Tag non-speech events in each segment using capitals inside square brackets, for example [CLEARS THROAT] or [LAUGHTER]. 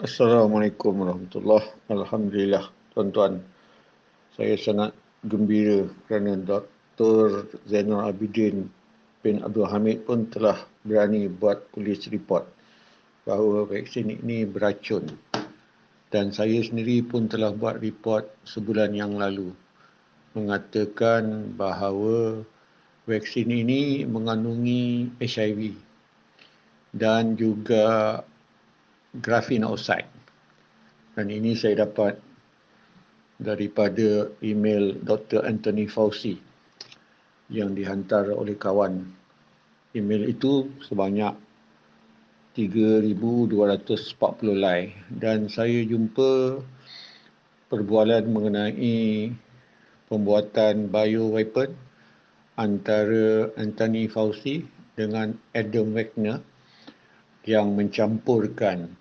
Assalamualaikum warahmatullahi Alhamdulillah tuan-tuan. Saya sangat gembira kerana Dr. Zainal Abidin bin Abdul Hamid pun telah berani buat polis report bahawa vaksin ini beracun. Dan saya sendiri pun telah buat report sebulan yang lalu mengatakan bahawa vaksin ini mengandungi HIV dan juga grafin oxide. Dan ini saya dapat daripada email Dr. Anthony Fauci yang dihantar oleh kawan. Email itu sebanyak 3240 line dan saya jumpa perbualan mengenai pembuatan bioweapon antara Anthony Fauci dengan Adam Wagner yang mencampurkan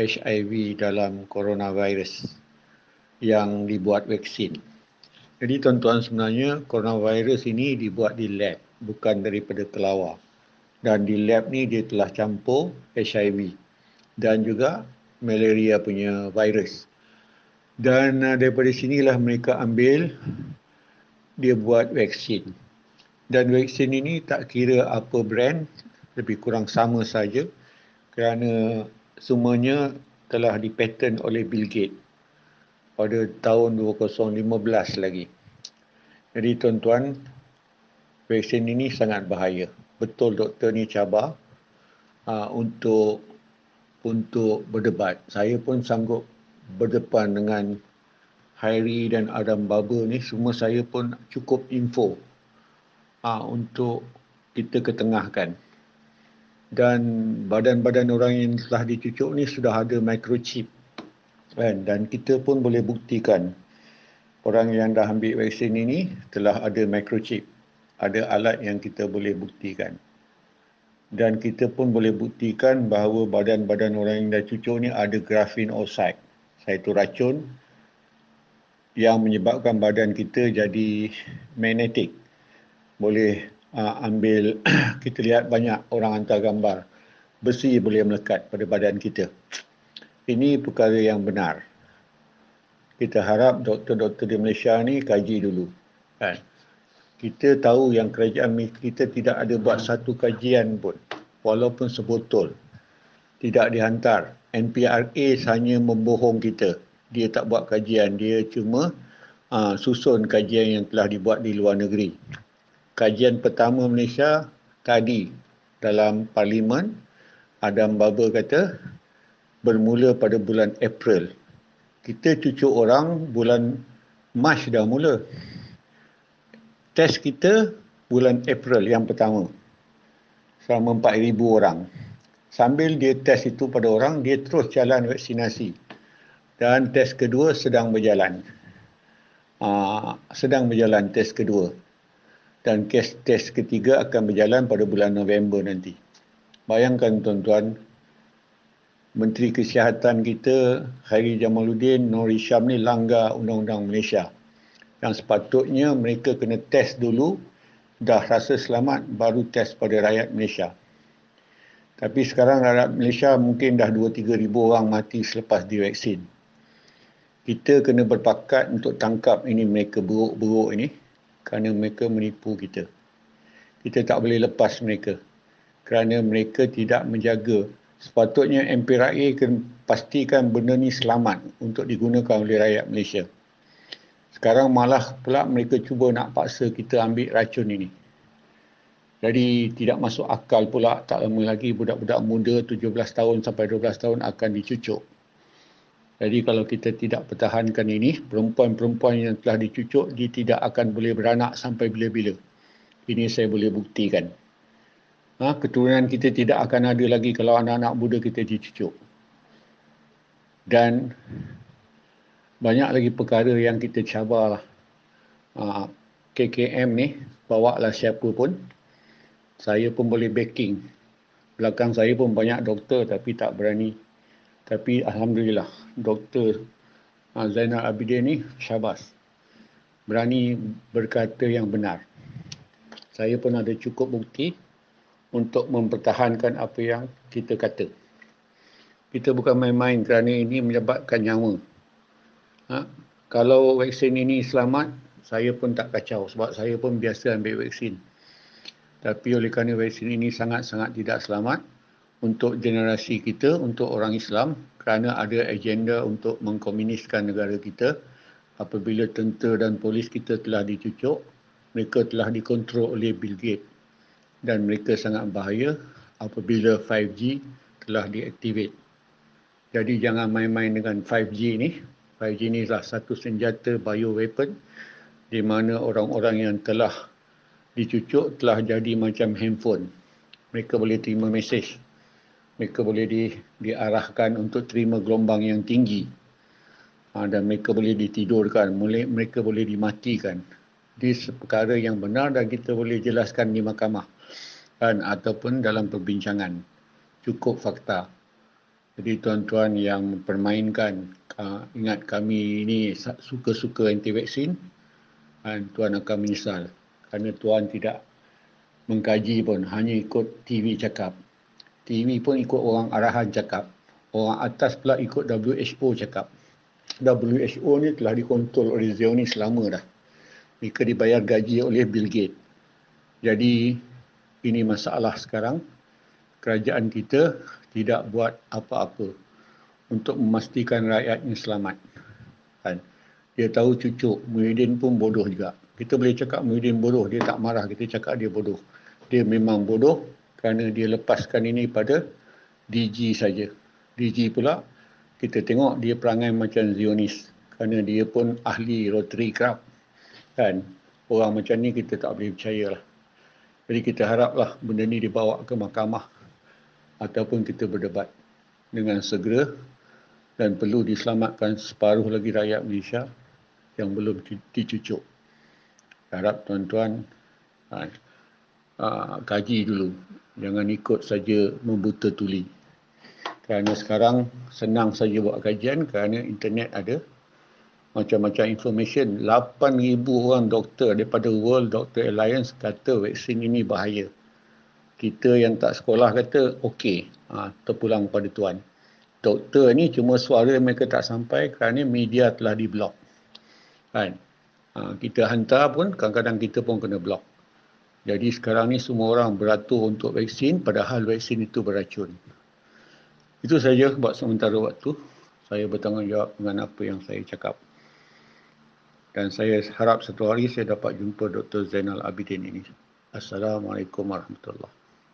HIV dalam coronavirus yang dibuat vaksin. Jadi tuan-tuan sebenarnya coronavirus ini dibuat di lab bukan daripada kelawar. Dan di lab ni dia telah campur HIV dan juga malaria punya virus. Dan uh, daripada sinilah mereka ambil dia buat vaksin. Dan vaksin ini tak kira apa brand, lebih kurang sama saja kerana semuanya telah dipatent oleh Bill Gates pada tahun 2015 lagi. Jadi tuan-tuan, vaksin ini sangat bahaya. Betul doktor ni cabar uh, untuk untuk berdebat. Saya pun sanggup berdepan dengan Hairi dan Adam Baba ni semua saya pun cukup info uh, untuk kita ketengahkan dan badan-badan orang yang telah dicucuk ni sudah ada microchip kan? Dan kita pun boleh buktikan orang yang dah ambil vaksin ini telah ada microchip ada alat yang kita boleh buktikan. Dan kita pun boleh buktikan bahawa badan-badan orang yang dah cucuk ni ada grafin oxide iaitu racun yang menyebabkan badan kita jadi magnetik boleh uh, ambil [CLEARS THROAT] kita lihat banyak orang hantar gambar besi boleh melekat pada badan kita. Ini perkara yang benar. Kita harap doktor-doktor di Malaysia ni kaji dulu. Kan? Kita tahu yang kerajaan kita tidak ada buat satu kajian pun. Walaupun sebotol. Tidak dihantar. NPRA hanya membohong kita. Dia tak buat kajian. Dia cuma uh, susun kajian yang telah dibuat di luar negeri kajian pertama Malaysia tadi dalam parlimen Adam Baba kata bermula pada bulan April. Kita cucuk orang bulan Mac dah mula. Test kita bulan April yang pertama. Selama 4,000 orang. Sambil dia test itu pada orang, dia terus jalan vaksinasi. Dan test kedua sedang berjalan. Uh, sedang berjalan test kedua dan kes test ketiga akan berjalan pada bulan November nanti. Bayangkan tuan-tuan, Menteri Kesihatan kita, Khairi Jamaluddin, Nur Isham ni langgar Undang-Undang Malaysia. Yang sepatutnya mereka kena test dulu, dah rasa selamat, baru test pada rakyat Malaysia. Tapi sekarang rakyat Malaysia mungkin dah 2-3 ribu orang mati selepas divaksin. Kita kena berpakat untuk tangkap ini mereka buruk-buruk ini kerana mereka menipu kita. Kita tak boleh lepas mereka kerana mereka tidak menjaga. Sepatutnya kena pastikan benda ni selamat untuk digunakan oleh rakyat Malaysia. Sekarang malah pula mereka cuba nak paksa kita ambil racun ini. Jadi tidak masuk akal pula tak lama lagi budak-budak muda 17 tahun sampai 12 tahun akan dicucuk jadi kalau kita tidak pertahankan ini, perempuan-perempuan yang telah dicucuk, dia tidak akan boleh beranak sampai bila-bila. Ini saya boleh buktikan. Ha, keturunan kita tidak akan ada lagi kalau anak-anak muda kita dicucuk. Dan banyak lagi perkara yang kita cabar. Ha, KKM ni, bawa lah siapa pun. Saya pun boleh backing. Belakang saya pun banyak doktor tapi tak berani tapi Alhamdulillah, Dr. Ah, Zainal Abidin ni syabas. Berani berkata yang benar. Saya pun ada cukup bukti untuk mempertahankan apa yang kita kata. Kita bukan main-main kerana ini menyebabkan nyawa. Ha? Kalau vaksin ini selamat, saya pun tak kacau sebab saya pun biasa ambil vaksin. Tapi oleh kerana vaksin ini sangat-sangat tidak selamat untuk generasi kita, untuk orang Islam kerana ada agenda untuk mengkomuniskan negara kita apabila tentera dan polis kita telah dicucuk, mereka telah dikontrol oleh Bill Gates dan mereka sangat bahaya apabila 5G telah diaktivate. Jadi jangan main-main dengan 5G ni. 5G ni adalah satu senjata bioweapon di mana orang-orang yang telah dicucuk telah jadi macam handphone. Mereka boleh terima mesej. Mereka boleh di, diarahkan untuk terima gelombang yang tinggi. Ha, dan mereka boleh ditidurkan. Mulai, mereka boleh dimatikan. Ini perkara yang benar dan kita boleh jelaskan di mahkamah. Dan, ataupun dalam perbincangan. Cukup fakta. Jadi tuan-tuan yang mempermainkan, uh, ingat kami ini suka-suka anti-vaksin, dan tuan akan menyesal. Kerana tuan tidak mengkaji pun, hanya ikut TV cakap. TV pun ikut orang arahan cakap. Orang atas pula ikut WHO cakap. WHO ni telah dikontrol oleh Zionis lama dah. Mereka dibayar gaji oleh Bill Gates. Jadi, ini masalah sekarang. Kerajaan kita tidak buat apa-apa untuk memastikan rakyatnya selamat. Kan? Dia tahu cucuk, Muhyiddin pun bodoh juga. Kita boleh cakap Muhyiddin bodoh, dia tak marah. Kita cakap dia bodoh. Dia memang bodoh kerana dia lepaskan ini pada DG saja. DG pula, kita tengok dia perangai macam Zionis. Kerana dia pun ahli Rotary Club. Kan? Orang macam ni kita tak boleh percaya lah. Jadi kita haraplah benda ni dibawa ke mahkamah ataupun kita berdebat dengan segera dan perlu diselamatkan separuh lagi rakyat Malaysia yang belum dicucuk. Harap tuan-tuan uh, uh, kaji dulu. Jangan ikut saja membuta tuli. Kerana sekarang senang saja buat kajian kerana internet ada macam-macam information. 8,000 orang doktor daripada World Doctor Alliance kata vaksin ini bahaya. Kita yang tak sekolah kata okey ha, terpulang pada tuan. Doktor ni cuma suara mereka tak sampai kerana media telah diblok kan? Ha, kita hantar pun kadang-kadang kita pun kena blok jadi sekarang ni semua orang beratur untuk vaksin padahal vaksin itu beracun itu saja buat sementara waktu saya bertanggungjawab dengan apa yang saya cakap dan saya harap satu hari saya dapat jumpa Dr. Zainal Abidin ini. Assalamualaikum warahmatullahi